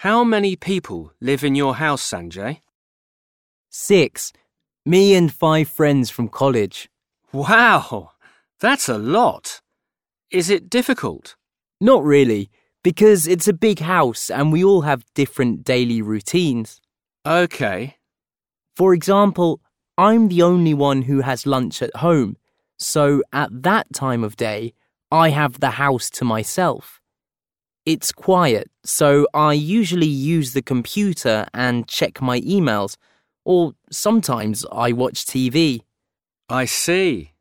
How many people live in your house, Sanjay? Six. Me and five friends from college. Wow, that's a lot. Is it difficult? Not really, because it's a big house and we all have different daily routines. Okay. For example, I'm the only one who has lunch at home, so at that time of day, I have the house to myself. It's quiet, so I usually use the computer and check my emails, or sometimes I watch TV. I see.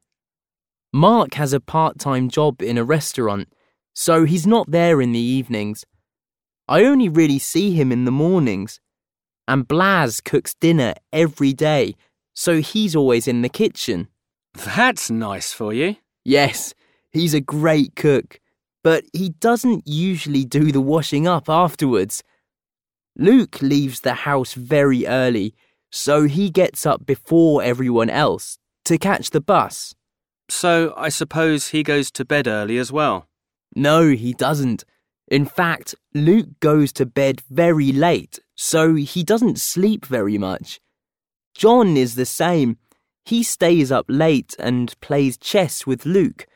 Mark has a part time job in a restaurant, so he's not there in the evenings. I only really see him in the mornings. And Blaz cooks dinner every day, so he's always in the kitchen. That's nice for you. Yes, he's a great cook, but he doesn't usually do the washing up afterwards. Luke leaves the house very early, so he gets up before everyone else to catch the bus. So I suppose he goes to bed early as well. No, he doesn't. In fact, Luke goes to bed very late, so he doesn't sleep very much. John is the same. He stays up late and plays chess with Luke,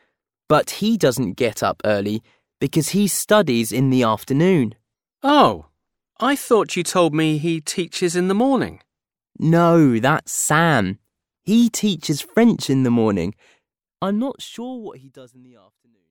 but he doesn't get up early because he studies in the afternoon. Oh, I thought you told me he teaches in the morning. No, that's Sam. He teaches French in the morning. I'm not sure what he does in the afternoon.